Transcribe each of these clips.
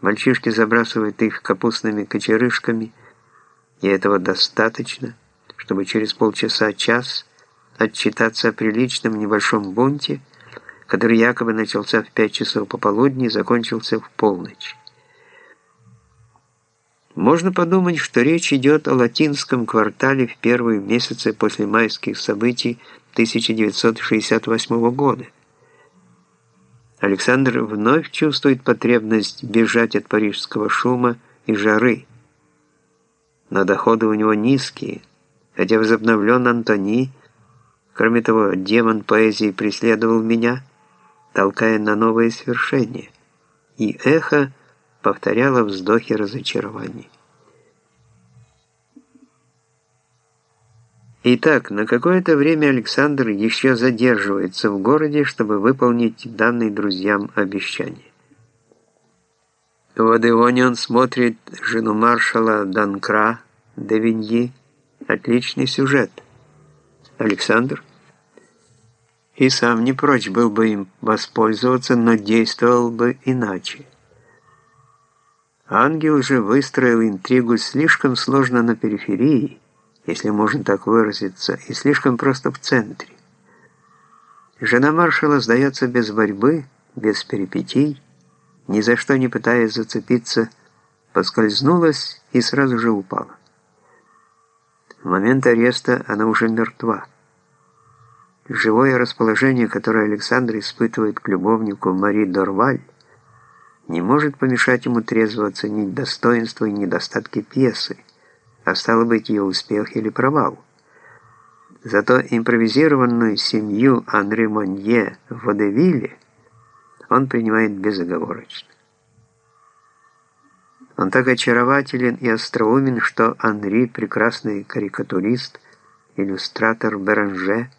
Мальчишки забрасывают их капустными кочерышками, и этого достаточно, чтобы через полчаса-час отчитаться о приличном небольшом бунте, который якобы начался в 5 часов пополудни и закончился в полночь. Можно подумать, что речь идет о латинском квартале в первые месяцы после майских событий 1968 года. Александр вновь чувствует потребность бежать от парижского шума и жары. Но доходы у него низкие, хотя возобновлен Антони. Кроме того, демон поэзии преследовал меня, толкая на новые свершения. И эхо повторяло вздохи разочарования. Итак, на какое-то время Александр еще задерживается в городе, чтобы выполнить данные друзьям обещание. В Адеоне он смотрит жену маршала Данкра, Девиньи. Отличный сюжет. Александр и сам не прочь был бы им воспользоваться, но действовал бы иначе. Ангел же выстроил интригу слишком сложно на периферии, если можно так выразиться, и слишком просто в центре. Жена маршала сдается без борьбы, без перипетий, ни за что не пытаясь зацепиться, поскользнулась и сразу же упала. В момент ареста она уже мертва. Живое расположение, которое Александр испытывает к любовнику Мари Дорваль, не может помешать ему трезво оценить достоинства и недостатки пьесы, а стало быть ее успех или провал. Зато импровизированную семью Анри Монье в Водевиле он принимает безоговорочно. Он так очарователен и остроумен, что Анри, прекрасный карикатурист, иллюстратор Беранже,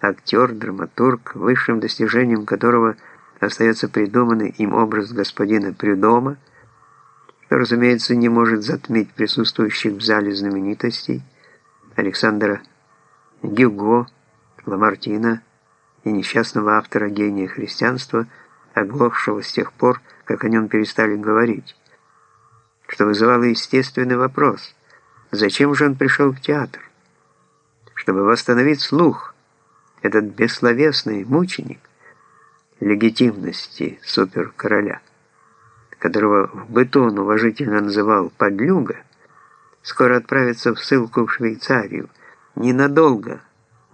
актер, драматург, высшим достижением которого остается придуманный им образ господина Прюдома, что, разумеется, не может затмить присутствующих в зале знаменитостей Александра Гюго, Ламартина и несчастного автора гения христианства, оглохшего с тех пор, как о нем перестали говорить, что вызывало естественный вопрос, зачем же он пришел в театр? Чтобы восстановить слух, этот бессловесный мученик легитимности суперкороля которого в быту уважительно называл «подлюга», скоро отправится в ссылку в Швейцарию. Ненадолго.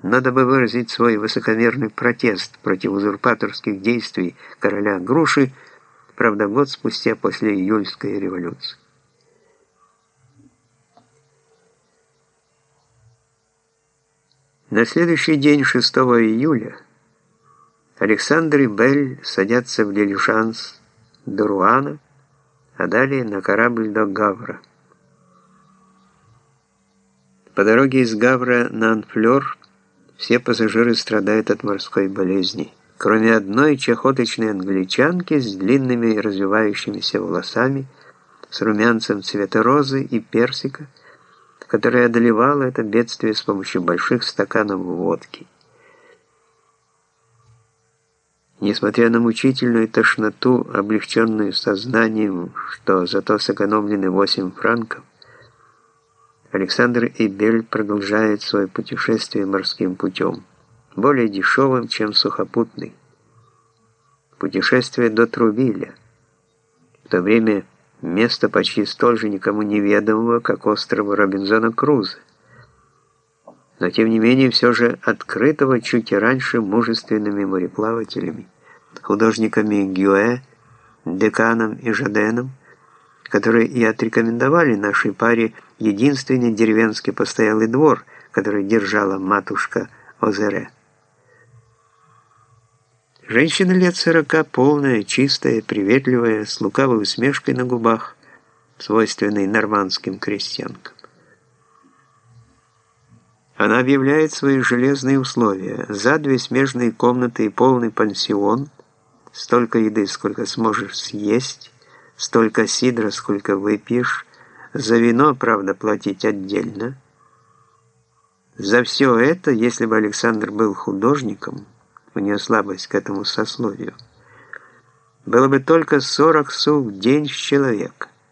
Надо бы выразить свой высокомерный протест против узурпаторских действий короля Груши, правда, год спустя после июльской революции. На следующий день, 6 июля, Александр и Белль садятся в дилижанс до Руана, а далее на корабль до Гавра. По дороге из Гавра на Анфлер все пассажиры страдают от морской болезни, кроме одной чахоточной англичанки с длинными развивающимися волосами, с румянцем цвета розы и персика, которая одолевала это бедствие с помощью больших стаканов водки. Несмотря на мучительную тошноту, облегченную сознанием, что зато сэкономлены 8 франков, Александр и Бель продолжают свое путешествие морским путем, более дешевым, чем сухопутный. Путешествие до Трувиля. В то время место почти столь же никому неведомого, как остров Робинзона Круза. Но тем не менее все же открытого чуть раньше мужественными мореплавателями художниками Гюэ, Деканом и Жаденом, которые и отрекомендовали нашей паре единственный деревенский постоялый двор, который держала матушка Озере. Женщина лет сорока, полная, чистая, приветливая, с лукавой усмешкой на губах, свойственной нормандским крестьянкам. Она объявляет свои железные условия. За две смежные комнаты и полный пансион – столько еды, сколько сможешь съесть, столько сидра, сколько выпьешь, за вино, правда, платить отдельно. За все это, если бы Александр был художником, у нее слабость к этому сословию, было бы только 40 су в день с человека.